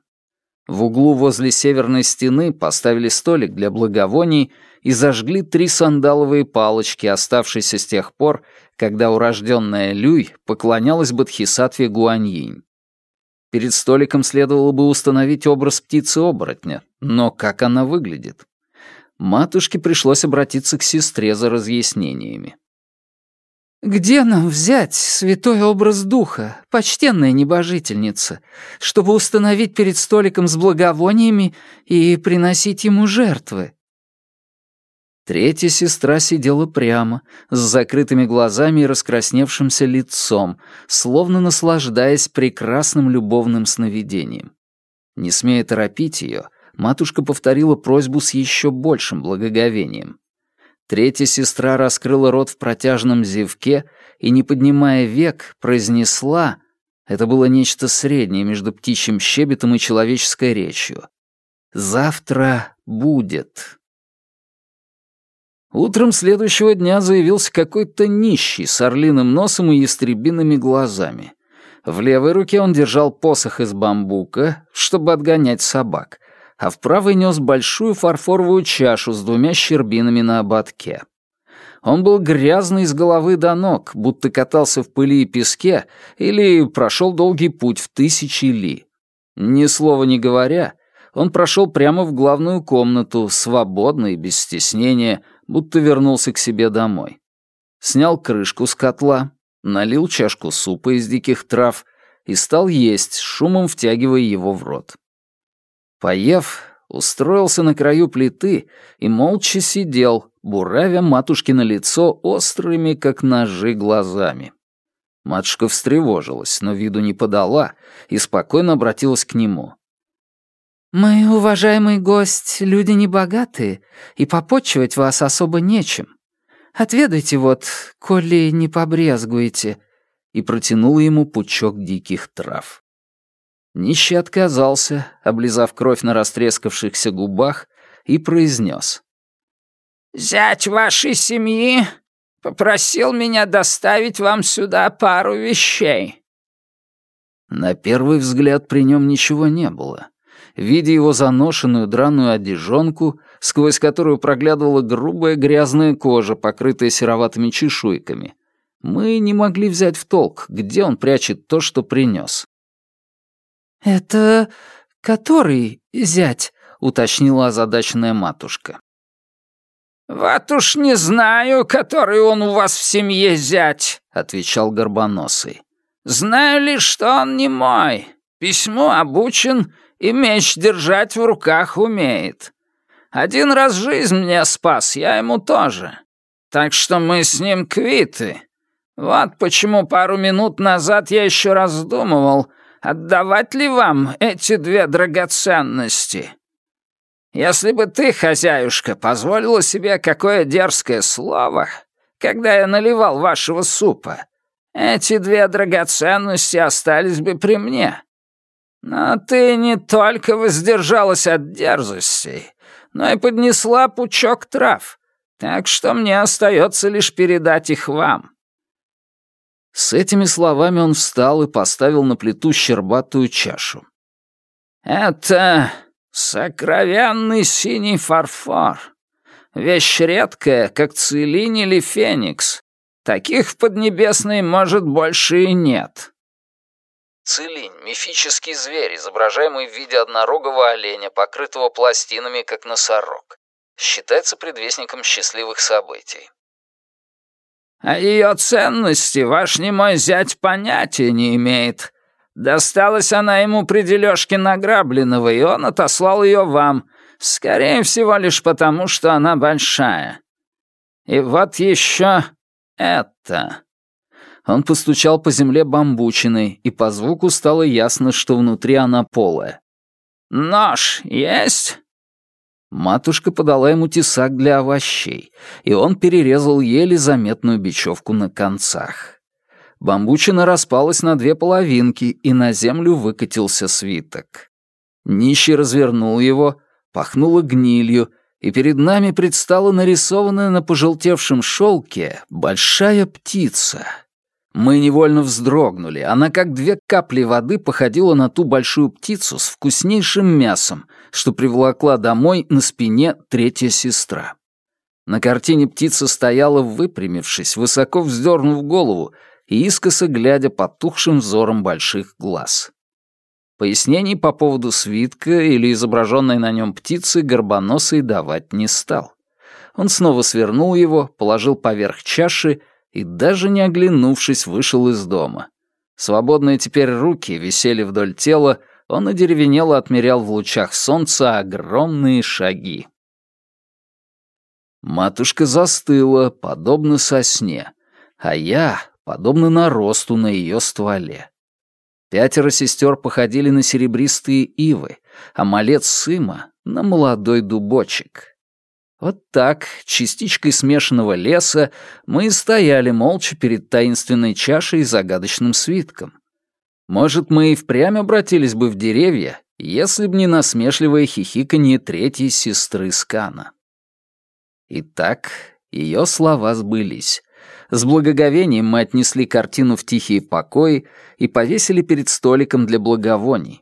В углу возле северной стены поставили столик для благовоний и зажгли три сандаловые палочки, оставшиеся с тех пор, когда урожденная Люй поклонялась Бодхисаттве Гуаньинь. Перед столиком следовало бы установить образ птицы-оборотня, но как она выглядит? Матушке пришлось обратиться к сестре за разъяснениями.
«Где нам взять святой образ духа, почтенная небожительница, чтобы установить перед столиком с благовониями и приносить ему жертвы?»
Третья сестра сидела прямо, с закрытыми глазами и раскрасневшимся лицом, словно наслаждаясь прекрасным любовным сновидением. Не смея торопить ее, матушка повторила просьбу с еще большим благоговением. Третья сестра раскрыла рот в протяжном зевке и, не поднимая век, произнесла это было нечто среднее между птичьим щебетом и человеческой речью. «Завтра будет». Утром следующего дня заявился какой-то нищий с орлиным носом и ястребиными глазами. В левой руке он держал посох из бамбука, чтобы отгонять собак, а в правой нес большую фарфоровую чашу с двумя щербинами на ободке. Он был грязный с головы до ног, будто катался в пыли и песке или прошел долгий путь в тысячи ли. Ни слова не говоря, он прошел прямо в главную комнату, свободно и без стеснения, будто вернулся к себе домой. Снял крышку с котла, налил чашку супа из диких трав и стал есть, шумом втягивая его в рот. Поев, устроился на краю плиты и молча сидел, буравя матушкино лицо острыми, как ножи, глазами. Матушка встревожилась, но виду не подала и спокойно обратилась к нему.
«Мы, уважаемый гость, люди небогатые, и попочивать вас особо нечем. Отведайте вот, коли не побрезгуете»,
и протянула ему пучок диких трав. Нищий отказался, облизав кровь на растрескавшихся губах, и произнес.
«Зять вашей семьи попросил меня доставить вам сюда пару вещей».
На первый взгляд при нем ничего не было видя его заношенную драную одежонку, сквозь которую проглядывала грубая грязная кожа, покрытая сероватыми чешуйками. Мы не могли взять в толк, где он прячет то, что принес.
«Это который зять?» — уточнила озадаченная матушка.
«Вот уж не знаю, который он у вас в семье зять», — отвечал Горбоносый. «Знаю лишь, что он не мой. Письмо обучен и меч держать в руках умеет. Один раз жизнь мне спас, я ему тоже. Так что мы с ним квиты. Вот почему пару минут назад я еще раздумывал, отдавать ли вам эти две драгоценности. Если бы ты, хозяюшка, позволила себе какое дерзкое слово, когда я наливал вашего супа, эти две драгоценности остались бы при мне. Но ты не только воздержалась от дерзостей, но и поднесла пучок трав, так что мне остается лишь передать их вам».
С этими словами он встал и поставил на плиту щербатую чашу.
«Это сокровенный синий фарфор. Вещь редкая, как целинь или феникс. Таких в Поднебесной, может, больше и нет.
Целинь — мифический зверь, изображаемый в виде однорогого оленя, покрытого пластинами, как носорог. Считается предвестником счастливых событий.
О ее ценности ваш немой зять понятия не имеет. Досталась она ему при дележке награбленного, и он отослал ее вам, скорее всего, лишь потому, что она большая. И вот еще это.
Он постучал по земле бамбучиной, и по звуку стало ясно, что внутри она полая.
«Нож есть?»
Матушка подала ему тесак для овощей, и он перерезал еле заметную бечевку на концах. Бамбучина распалась на две половинки, и на землю выкатился свиток. Нищий развернул его, пахнуло гнилью, и перед нами предстала нарисованная на пожелтевшем шелке большая птица — мы невольно вздрогнули. Она, как две капли воды, походила на ту большую птицу с вкуснейшим мясом, что приволокла домой на спине третья сестра. На картине птица стояла, выпрямившись, высоко вздернув голову и искоса глядя потухшим взором больших глаз. Пояснений по поводу свитка или изображенной на нем птицы горбоносый давать не стал. Он снова свернул его, положил поверх чаши и даже не оглянувшись вышел из дома. Свободные теперь руки висели вдоль тела, он одеревенело отмерял в лучах солнца огромные шаги. Матушка застыла, подобно сосне, а я, подобно наросту на ее стволе. Пятеро сестер походили на серебристые ивы, а малец Сыма — на молодой дубочек. Вот так, частичкой смешанного леса, мы и стояли молча перед таинственной чашей и загадочным свитком. Может, мы и впрямь обратились бы в деревья, если б не насмешливое хихиканье третьей сестры Скана. Итак, ее слова сбылись. С благоговением мы отнесли картину в тихие покои и повесили перед столиком для благовоний.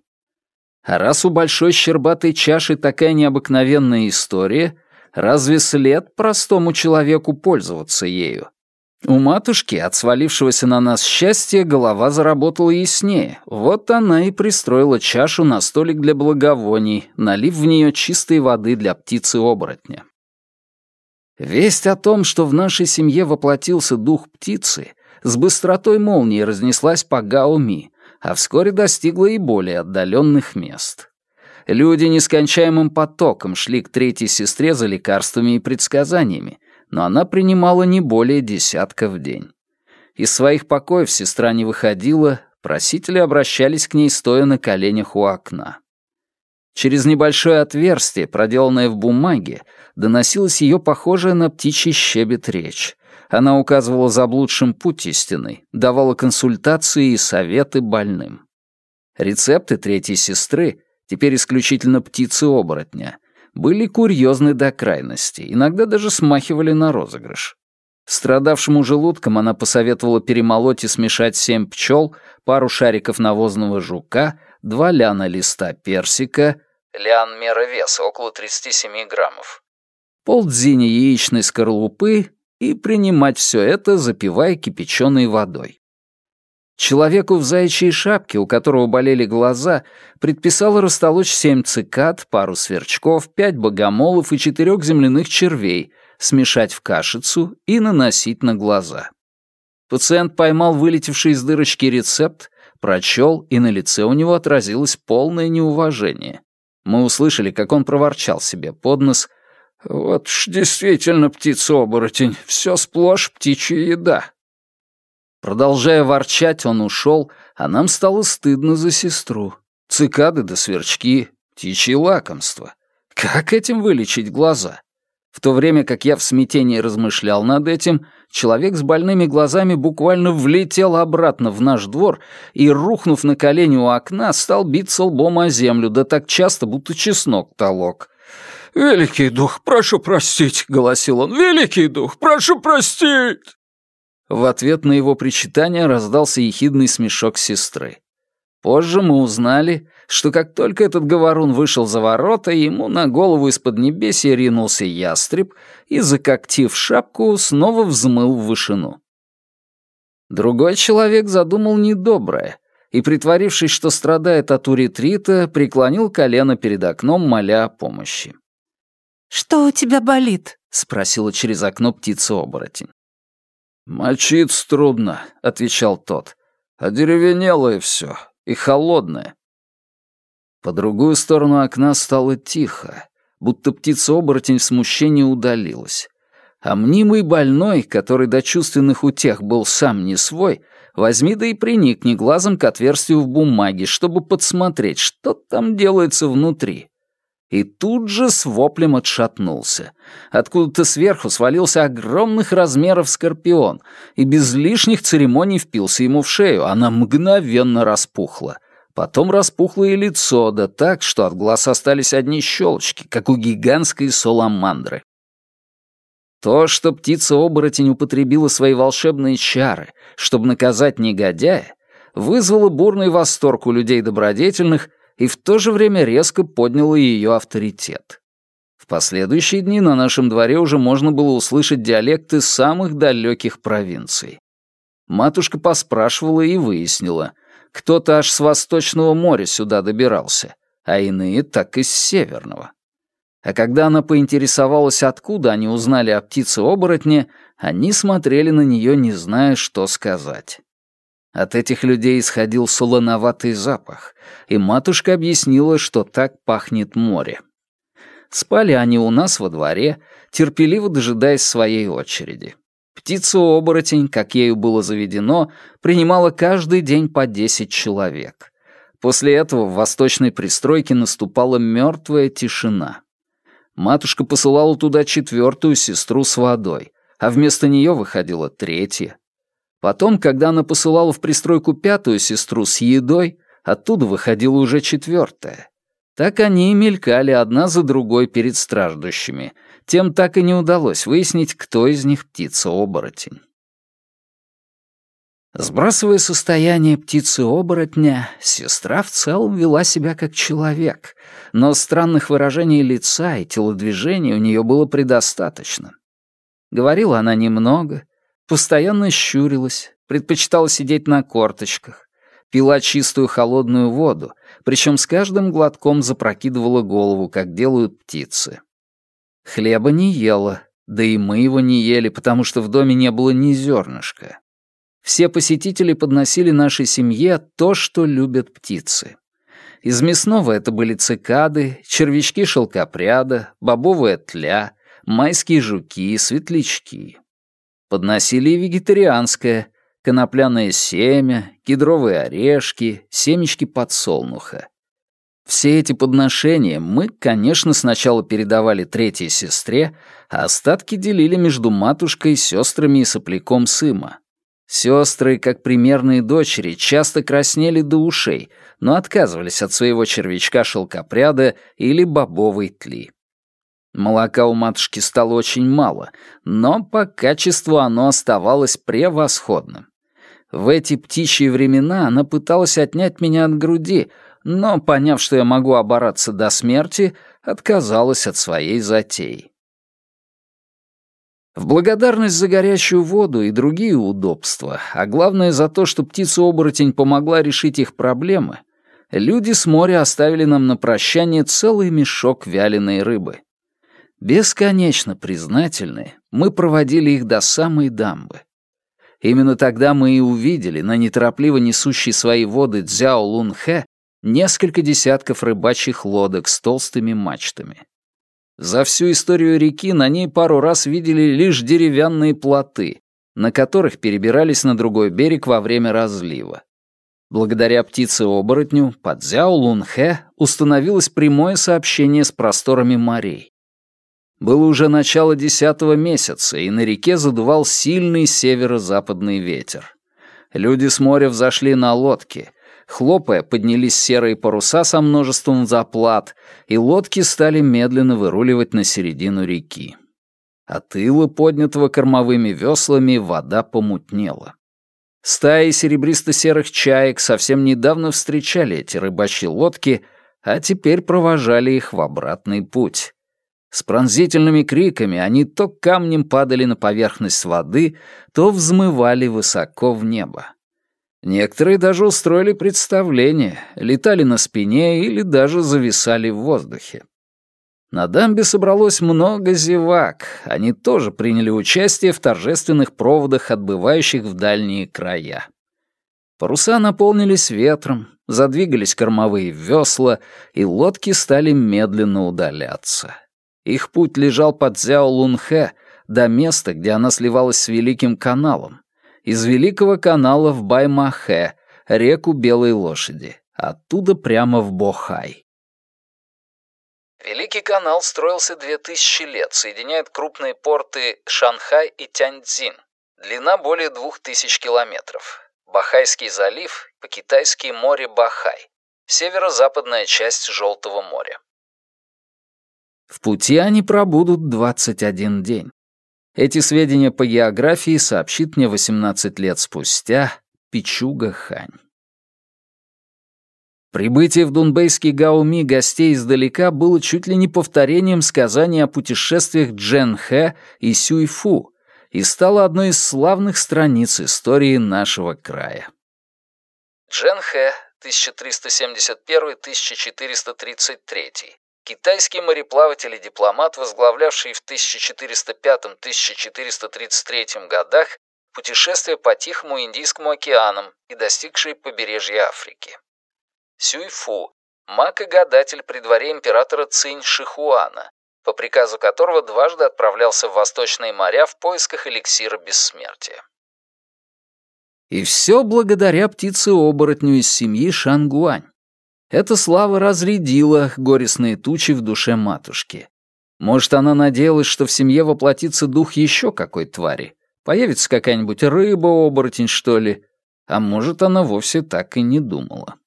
А раз у большой щербатой чаши такая необыкновенная история, разве след простому человеку пользоваться ею? У матушки от свалившегося на нас счастья голова заработала яснее. Вот она и пристроила чашу на столик для благовоний, налив в нее чистой воды для птицы-оборотня. Весть о том, что в нашей семье воплотился дух птицы, с быстротой молнии разнеслась по Гаоми, а вскоре достигла и более отдаленных мест. Люди нескончаемым потоком шли к третьей сестре за лекарствами и предсказаниями, но она принимала не более десятка в день. Из своих покоев сестра не выходила, просители обращались к ней, стоя на коленях у окна. Через небольшое отверстие, проделанное в бумаге, доносилась ее похожая на птичий щебет речь. Она указывала заблудшим путь истинный, давала консультации и советы больным. Рецепты третьей сестры, теперь исключительно птицы-оборотня, были курьезны до крайности, иногда даже смахивали на розыгрыш. Страдавшему желудком она посоветовала перемолоть и смешать семь пчел, пару шариков навозного жука, два ляна листа персика,
лян мера веса около 37 граммов,
полдзини яичной скорлупы и принимать все это, запивая кипяченой водой. Человеку в заячьей шапке, у которого болели глаза, предписала растолочь семь цикад, пару сверчков, пять богомолов и четырех земляных червей, смешать в кашицу и наносить на глаза. Пациент поймал вылетевший из дырочки рецепт, прочел, и на лице у него отразилось полное неуважение. Мы услышали, как он проворчал себе под нос. «Вот ж действительно птица-оборотень, все сплошь птичья еда». Продолжая ворчать, он ушел, а нам стало стыдно за сестру. Цикады да сверчки, птичье лакомство. Как этим вылечить глаза? В то время как я в смятении размышлял над этим, человек с больными глазами буквально влетел обратно в наш двор и, рухнув на колени у окна, стал биться лбом о землю, да так часто, будто чеснок толок. «Великий дух, прошу простить!» — голосил он. «Великий дух, прошу простить!» В ответ на его причитание раздался ехидный смешок сестры. Позже мы узнали, что как только этот говорун вышел за ворота, ему на голову из-под небесия ринулся ястреб и, закоктив шапку, снова взмыл в вышину. Другой человек задумал недоброе и, притворившись, что страдает от уретрита, преклонил колено перед окном, моля о помощи.
«Что у тебя болит?»
— спросила через окно птица-оборотень. «Мочиться трудно», — отвечал тот. «Одеревенелое все и холодное». По другую сторону окна стало тихо, будто птица-оборотень в смущении удалилась. А мнимый больной, который до чувственных утех был сам не свой, возьми да и приникни глазом к отверстию в бумаге, чтобы подсмотреть, что там делается внутри и тут же с воплем отшатнулся. Откуда-то сверху свалился огромных размеров скорпион и без лишних церемоний впился ему в шею, она мгновенно распухла. Потом распухло и лицо, да так, что от глаз остались одни щелочки, как у гигантской саламандры. То, что птица-оборотень употребила свои волшебные чары, чтобы наказать негодяя, вызвало бурный восторг у людей добродетельных — и в то же время резко подняло ее авторитет. В последующие дни на нашем дворе уже можно было услышать диалекты самых далеких провинций. Матушка поспрашивала и выяснила, кто-то аж с Восточного моря сюда добирался, а иные так и с Северного. А когда она поинтересовалась, откуда они узнали о птице-оборотне, они смотрели на нее, не зная, что сказать. От этих людей исходил солоноватый запах, и матушка объяснила, что так пахнет море. Спали они у нас во дворе, терпеливо дожидаясь своей очереди. Птица-оборотень, как ею было заведено, принимала каждый день по 10 человек. После этого в восточной пристройке наступала мертвая тишина. Матушка посылала туда четвертую сестру с водой, а вместо нее выходила третья. Потом, когда она посылала в пристройку пятую сестру с едой, оттуда выходила уже четвертая. Так они и мелькали одна за другой перед страждущими. Тем так и не удалось выяснить, кто из них птица-оборотень. Сбрасывая состояние птицы-оборотня, сестра в целом вела себя как человек, но странных выражений лица и телодвижений у нее было предостаточно. Говорила она немного, постоянно щурилась, предпочитала сидеть на корточках, пила чистую холодную воду, причем с каждым глотком запрокидывала голову, как делают птицы. Хлеба не ела, да и мы его не ели, потому что в доме не было ни зернышка. Все посетители подносили нашей семье то, что любят птицы. Из мясного это были цикады, червячки шелкопряда, бобовая тля, майские жуки, светлячки. Подносили и вегетарианское, конопляное семя, кедровые орешки, семечки подсолнуха. Все эти подношения мы, конечно, сначала передавали третьей сестре, а остатки делили между матушкой, сестрами и сопляком сыма. Сестры, как примерные дочери, часто краснели до ушей, но отказывались от своего червячка-шелкопряда или бобовой тли. Молока у матушки стало очень мало, но по качеству оно оставалось превосходным. В эти птичьи времена она пыталась отнять меня от груди, но, поняв, что я могу обораться до смерти, отказалась от своей затеи. В благодарность за горячую воду и другие удобства, а главное за то, что птица-оборотень помогла решить их проблемы, люди с моря оставили нам на прощание целый мешок вяленой рыбы. Бесконечно признательны, мы проводили их до самой дамбы. Именно тогда мы и увидели на неторопливо несущей свои воды Цзяо Лунхэ несколько десятков рыбачьих лодок с толстыми мачтами. За всю историю реки на ней пару раз видели лишь деревянные плоты, на которых перебирались на другой берег во время разлива. Благодаря птице-оборотню под Зяо Лунхэ установилось прямое сообщение с просторами морей. Было уже начало десятого месяца, и на реке задувал сильный северо-западный ветер. Люди с моря взошли на лодки — Хлопая, поднялись серые паруса со множеством заплат, и лодки стали медленно выруливать на середину реки. От ила, поднятого кормовыми веслами, вода помутнела. Стаи серебристо-серых чаек совсем недавно встречали эти рыбачьи лодки, а теперь провожали их в обратный путь. С пронзительными криками они то камнем падали на поверхность воды, то взмывали высоко в небо. Некоторые даже устроили представление, летали на спине или даже зависали в воздухе. На дамбе собралось много зевак, они тоже приняли участие в торжественных проводах, отбывающих в дальние края. Паруса наполнились ветром, задвигались кормовые весла, и лодки стали медленно удаляться. Их путь лежал под Зяо-Лунхэ, до места, где она сливалась с Великим каналом, из Великого канала в Баймахе, реку Белой Лошади, оттуда прямо в Бохай.
Великий канал строился 2000 лет, соединяет крупные порты Шанхай и Тяньцзин. Длина более 2000 километров. Бахайский залив, по-китайски море Бахай. Северо-западная часть Желтого моря.
В пути они пробудут 21 день. Эти сведения по географии сообщит мне 18 лет спустя Пичуга Хань. Прибытие в Дунбейский Гауми гостей издалека было чуть ли не повторением сказаний о путешествиях Джен Хэ и Сюй Фу и стало одной из славных страниц истории нашего края.
Джен Хэ, 1371-1433, Китайский мореплаватель и дипломат, возглавлявший в 1405-1433 годах путешествие по Тихому Индийскому океанам и достигший побережья Африки. Сюйфу – маг и гадатель при дворе императора Цинь Шихуана, по приказу которого дважды отправлялся в Восточные моря в поисках эликсира бессмертия.
И все благодаря птице-оборотню из семьи Шангуань. Эта слава разрядила горестные тучи в душе матушки. Может, она надеялась, что в семье воплотится дух еще какой твари. Появится какая-нибудь рыба-оборотень, что ли. А может, она вовсе так и не думала.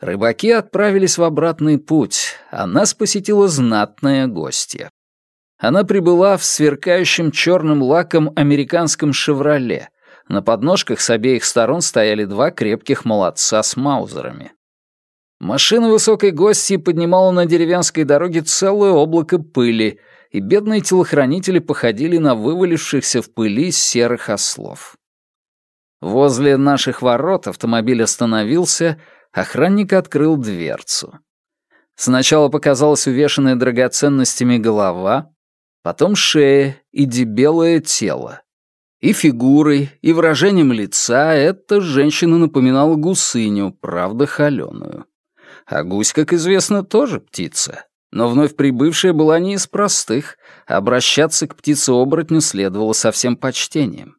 Рыбаки отправились в обратный путь, а нас посетила знатная гостья. Она прибыла в сверкающем черным лаком американском «Шевроле». На подножках с обеих сторон стояли два крепких молодца с маузерами. Машина высокой гости поднимала на деревенской дороге целое облако пыли, и бедные телохранители походили на вывалившихся в пыли серых ослов. Возле наших ворот автомобиль остановился, охранник открыл дверцу. Сначала показалась увешанная драгоценностями голова, потом шея и дебелое тело. И фигурой, и выражением лица эта женщина напоминала гусыню, правда холеную. А гусь, как известно, тоже птица. Но вновь прибывшая была не из простых, обращаться к птице-оборотню следовало со всем почтением.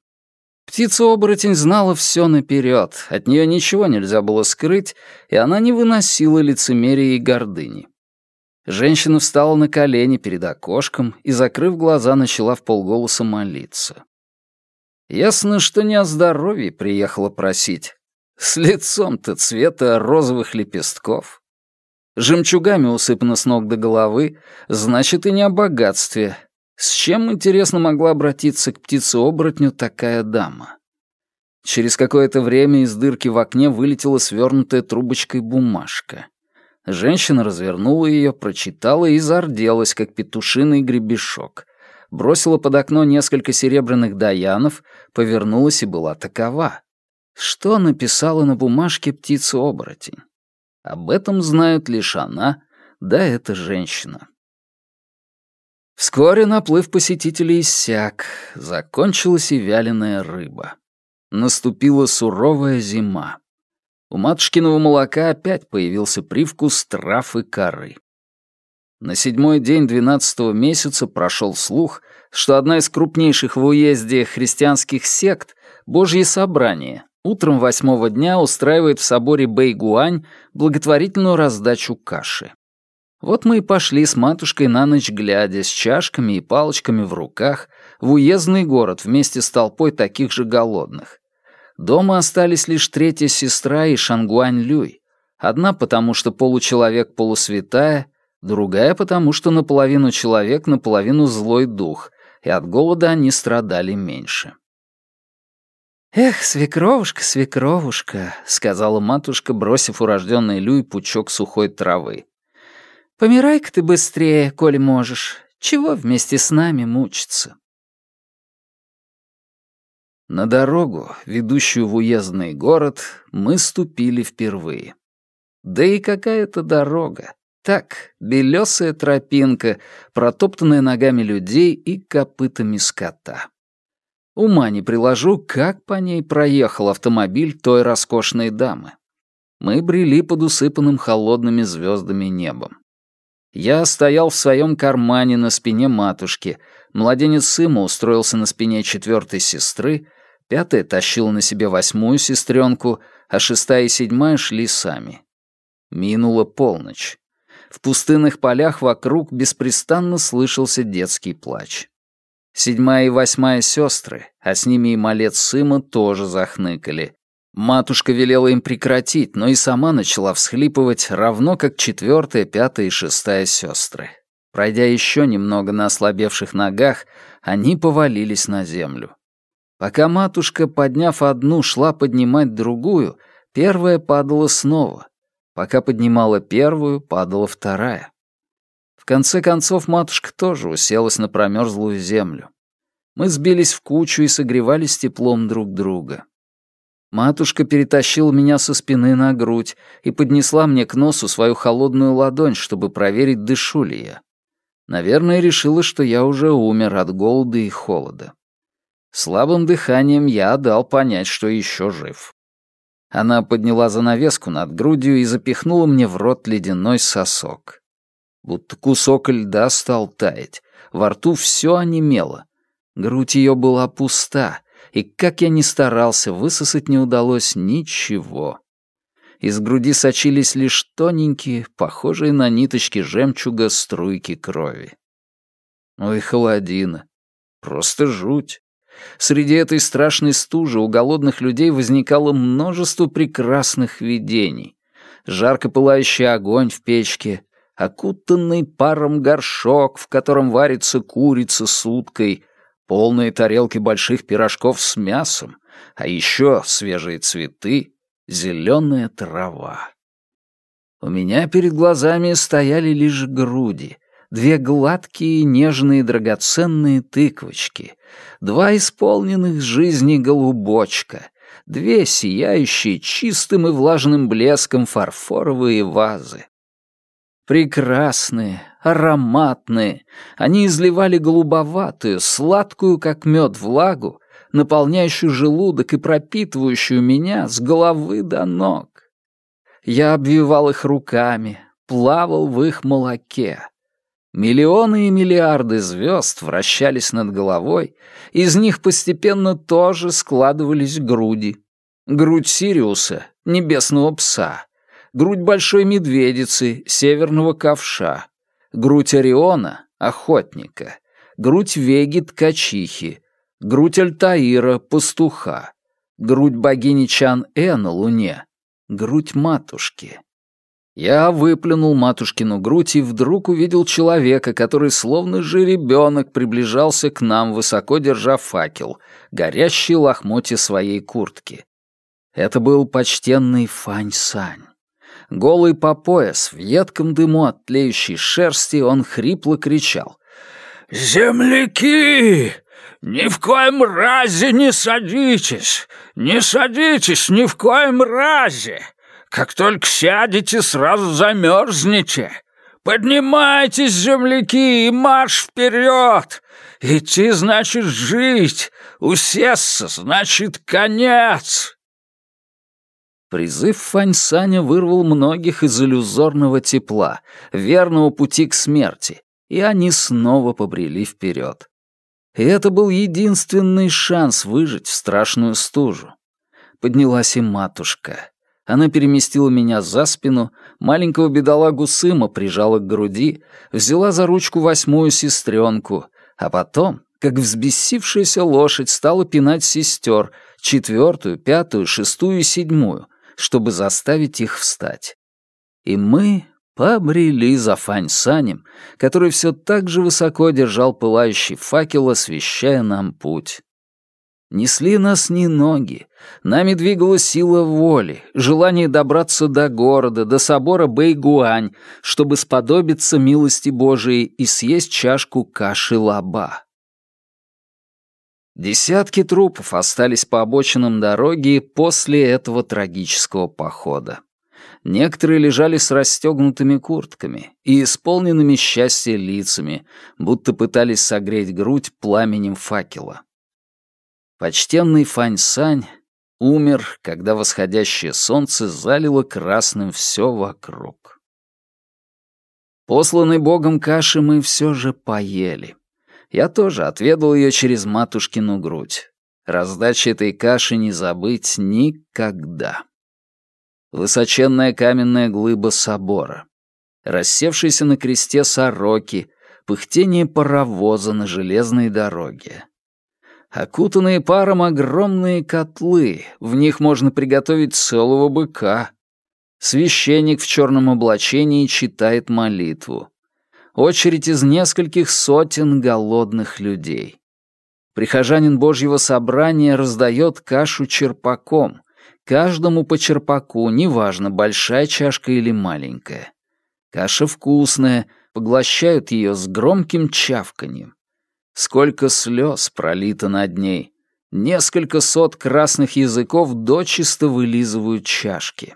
Птица-оборотень знала все наперед, от нее ничего нельзя было скрыть, и она не выносила лицемерия и гордыни. Женщина встала на колени перед окошком и, закрыв глаза, начала в полголоса молиться. Ясно, что не о здоровье приехала просить, с лицом-то цвета розовых лепестков. Жемчугами усыпана с ног до головы, значит, и не о богатстве. С чем, интересно, могла обратиться к птице-оборотню такая дама? Через какое-то время из дырки в окне вылетела свернутая трубочкой бумажка. Женщина развернула ее, прочитала и зарделась, как петушиный гребешок. Бросила под окно несколько серебряных даянов, повернулась и была такова. Что написала на бумажке птица-оборотень? Об этом знают лишь она, да эта женщина. Вскоре наплыв посетителей иссяк, закончилась и вяленая рыба. Наступила суровая зима. У матушкиного молока опять появился привкус трав и коры. На седьмой день двенадцатого месяца прошел слух, что одна из крупнейших в уезде христианских сект — Божье собрание, утром восьмого дня устраивает в соборе Бэйгуань благотворительную раздачу каши. Вот мы и пошли с матушкой на ночь глядя, с чашками и палочками в руках, в уездный город вместе с толпой таких же голодных. Дома остались лишь третья сестра и Шангуань Люй. Одна потому, что получеловек полусвятая, другая потому, что наполовину человек, наполовину злой дух, и от голода они страдали меньше. «Эх, свекровушка, свекровушка», — сказала матушка, бросив урожденный Люй пучок сухой травы. «Помирай-ка ты быстрее, коли можешь. Чего вместе с нами мучиться?» На дорогу, ведущую в уездный город, мы ступили впервые. Да и какая-то дорога. Так, белесая тропинка, протоптанная ногами людей и копытами скота. Ума не приложу, как по ней проехал автомобиль той роскошной дамы. Мы брели под усыпанным холодными звездами небом. Я стоял в своем кармане на спине матушки, младенец Сыма устроился на спине четвертой сестры, пятая тащила на себе восьмую сестренку, а шестая и седьмая шли сами. Минула полночь. В пустынных полях вокруг беспрестанно слышался детский плач. Седьмая и восьмая сестры, а с ними и малец Сыма тоже захныкали. Матушка велела им прекратить, но и сама начала всхлипывать, равно как четвертая, пятая и шестая сестры. Пройдя еще немного на ослабевших ногах, они повалились на землю. Пока матушка, подняв одну, шла поднимать другую, первая падала снова. Пока поднимала первую, падала вторая конце концов, матушка тоже уселась на промерзлую землю. Мы сбились в кучу и согревались теплом друг друга. Матушка перетащила меня со спины на грудь и поднесла мне к носу свою холодную ладонь, чтобы проверить, дышу ли я. Наверное, решила, что я уже умер от голода и холода. Слабым дыханием я дал понять, что еще жив. Она подняла занавеску над грудью и запихнула мне в рот ледяной сосок. Будто кусок льда стал таять. Во рту все онемело. Грудь ее была пуста, и как я ни старался, высосать не удалось ничего. Из груди сочились лишь тоненькие, похожие на ниточки жемчуга, струйки крови. Ой, холодина. Просто жуть. Среди этой страшной стужи у голодных людей возникало множество прекрасных видений. Жарко пылающий огонь в печке, окутанный паром горшок, в котором варится курица с уткой, полные тарелки больших пирожков с мясом, а еще свежие цветы, зеленая трава. У меня перед глазами стояли лишь груди, две гладкие, нежные, драгоценные тыквочки, два исполненных жизни голубочка, две сияющие чистым и влажным блеском фарфоровые вазы. Прекрасные, ароматные, они изливали голубоватую, сладкую, как мед, влагу, наполняющую желудок и пропитывающую меня с головы до ног. Я обвивал их руками, плавал в их молоке. Миллионы и миллиарды звезд вращались над головой, из них постепенно тоже складывались груди. Грудь Сириуса, небесного пса, грудь большой медведицы, северного ковша, грудь Ориона, охотника, грудь Веги, ткачихи, грудь Альтаира, пастуха, грудь богини Чан-Э на луне, грудь матушки. Я выплюнул матушкину грудь и вдруг увидел человека, который словно жеребенок приближался к нам, высоко держа факел, горящий лохмотья своей куртки. Это был почтенный Фань Сань. Голый по пояс, в едком дыму от тлеющей шерсти, он хрипло кричал. «Земляки! Ни в коем разе не садитесь! Не садитесь ни в коем разе! Как только сядете, сразу замерзнете! Поднимайтесь, земляки, и марш вперед! Идти значит жить, усесться значит конец!» Призыв Фаньсаня вырвал многих из иллюзорного тепла, верного пути к смерти, и они снова побрели вперед. И это был единственный шанс выжить в страшную стужу. Поднялась и матушка. Она переместила меня за спину, маленького бедолагу Сыма прижала к груди, взяла за ручку восьмую сестренку, а потом, как взбесившаяся лошадь, стала пинать сестер, четвертую, пятую, шестую и седьмую, чтобы заставить их встать. И мы побрели за Фань Санем, который все так же высоко держал пылающий факел, освещая нам путь. Несли нас не ноги, нами двигала сила воли, желание добраться до города, до собора Бэйгуань, чтобы сподобиться милости Божией и съесть чашку каши лаба. Десятки трупов остались по обочинам дороги после этого трагического похода. Некоторые лежали с расстегнутыми куртками и исполненными счастья лицами, будто пытались согреть грудь пламенем факела. Почтенный Фань Сань умер, когда восходящее солнце залило красным все вокруг. Посланный богом каши мы все же поели. Я тоже отведал ее через матушкину грудь. Раздачи этой каши не забыть никогда. Высоченная каменная глыба собора. Рассевшиеся на кресте сороки, пыхтение паровоза на железной дороге. Окутанные паром огромные котлы, в них можно приготовить целого быка. Священник в черном облачении читает молитву очередь из нескольких сотен голодных людей. Прихожанин Божьего собрания раздает кашу черпаком, каждому по черпаку, неважно, большая чашка или маленькая. Каша вкусная, поглощают ее с громким чавканьем. Сколько слез пролито над ней. Несколько сот красных языков дочисто вылизывают чашки.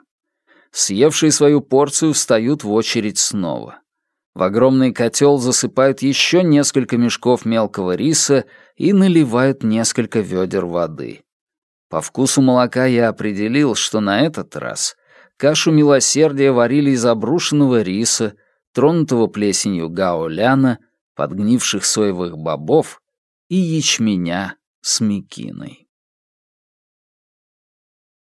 Съевшие свою порцию встают в очередь снова. В огромный котел засыпают еще несколько мешков мелкого риса и наливают несколько ведер воды. По вкусу молока я определил, что на этот раз кашу милосердия варили из обрушенного риса, тронутого плесенью гаоляна, подгнивших соевых бобов и ячменя с мекиной.